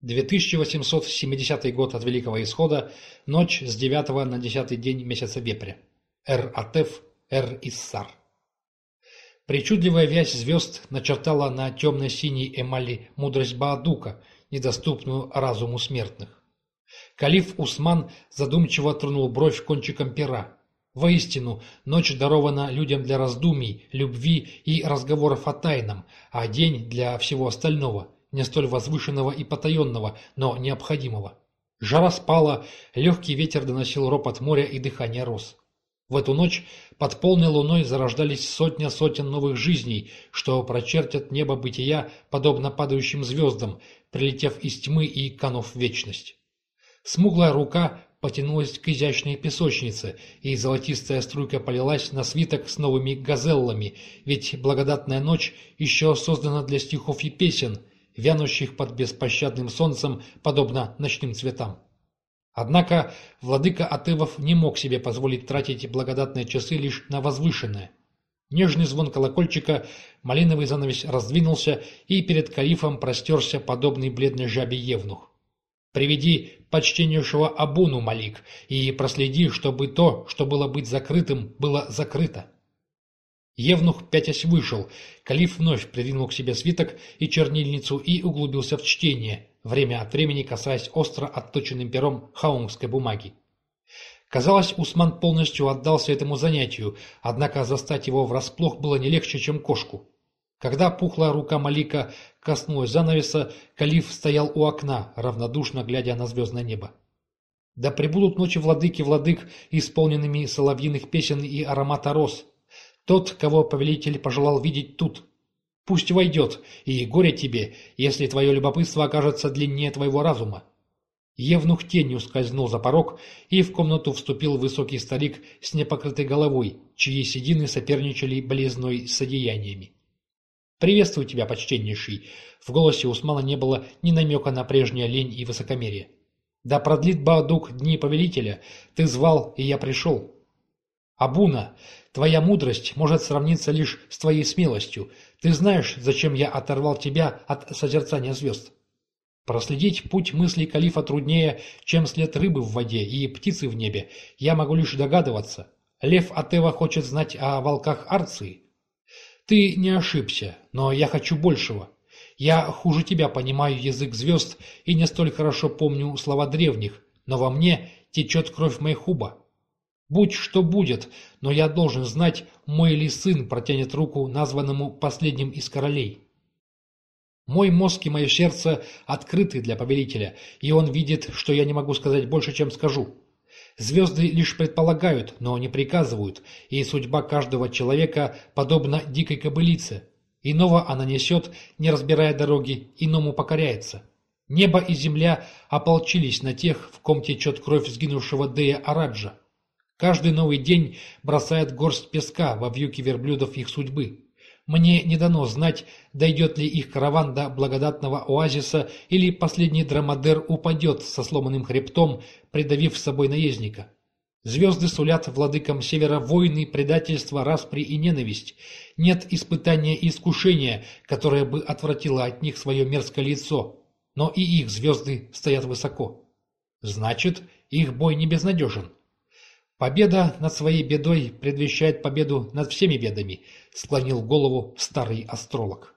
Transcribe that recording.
2870 год от Великого Исхода, ночь с 9 на 10 день месяца Вепря. Эр-Атеф, Эр-Иссар. Причудливая вязь звезд начертала на темно-синей эмали мудрость Баадука, недоступную разуму смертных. Калиф Усман задумчиво тронул бровь кончиком пера. Воистину, ночь дарована людям для раздумий, любви и разговоров о тайном, а день для всего остального – не столь возвышенного и потаенного, но необходимого. Жара спала, легкий ветер доносил ропот моря и дыхание роз. В эту ночь под полной луной зарождались сотня сотен новых жизней, что прочертят небо бытия, подобно падающим звездам, прилетев из тьмы и канув в вечность. Смуглая рука потянулась к изящной песочнице, и золотистая струйка полилась на свиток с новыми газеллами, ведь благодатная ночь еще создана для стихов и песен, вянущих под беспощадным солнцем, подобно ночным цветам. Однако владыка Атывов не мог себе позволить тратить благодатные часы лишь на возвышенное. Нежный звон колокольчика, малиновый занавес раздвинулся, и перед калифом простерся подобный бледной жабе евнух. «Приведи почтеннейшего Абуну, Малик, и проследи, чтобы то, что было быть закрытым, было закрыто». Евнух пятясь вышел. Калиф вновь придвинул к себе свиток и чернильницу и углубился в чтение, время от времени касаясь остро отточенным пером хаумской бумаги. Казалось, Усман полностью отдался этому занятию, однако застать его врасплох было не легче, чем кошку. Когда пухлая рука Малика коснулась занавеса, Калиф стоял у окна, равнодушно глядя на звездное небо. «Да пребудут ночи владыки владык, исполненными соловьиных песен и аромата роз», тот, кого повелитель пожелал видеть тут. Пусть войдет, и горе тебе, если твое любопытство окажется длиннее твоего разума. Евнух тенью скользнул за порог, и в комнату вступил высокий старик с непокрытой головой, чьи седины соперничали близной с одеяниями. «Приветствую тебя, почтеннейший!» В голосе Усмана не было ни намека на прежнюю лень и высокомерие. «Да продлит Баадук дни повелителя! Ты звал, и я пришел!» «Абуна, твоя мудрость может сравниться лишь с твоей смелостью. Ты знаешь, зачем я оторвал тебя от созерцания звезд?» Проследить путь мыслей калифа труднее, чем след рыбы в воде и птицы в небе. Я могу лишь догадываться. Лев Атева хочет знать о волках Арции. Ты не ошибся, но я хочу большего. Я хуже тебя понимаю язык звезд и не столь хорошо помню слова древних, но во мне течет кровь Майхуба. Будь что будет, но я должен знать, мой ли сын протянет руку названному последним из королей. Мой мозг и мое сердце открыты для повелителя, и он видит, что я не могу сказать больше, чем скажу. Звезды лишь предполагают, но не приказывают, и судьба каждого человека подобна дикой кобылице. Иного она несет, не разбирая дороги, иному покоряется. Небо и земля ополчились на тех, в ком течет кровь сгинувшего Дея Араджа. Каждый новый день бросает горсть песка во вьюки верблюдов их судьбы. Мне не дано знать, дойдет ли их караван до благодатного оазиса или последний драмадер упадет со сломанным хребтом, придавив с собой наездника. Звезды сулят владыкам севера войны, предательство, распри и ненависть. Нет испытания и искушения, которое бы отвратило от них свое мерзкое лицо. Но и их звезды стоят высоко. Значит, их бой не безнадежен. «Победа над своей бедой предвещает победу над всеми бедами», — склонил голову старый астролог.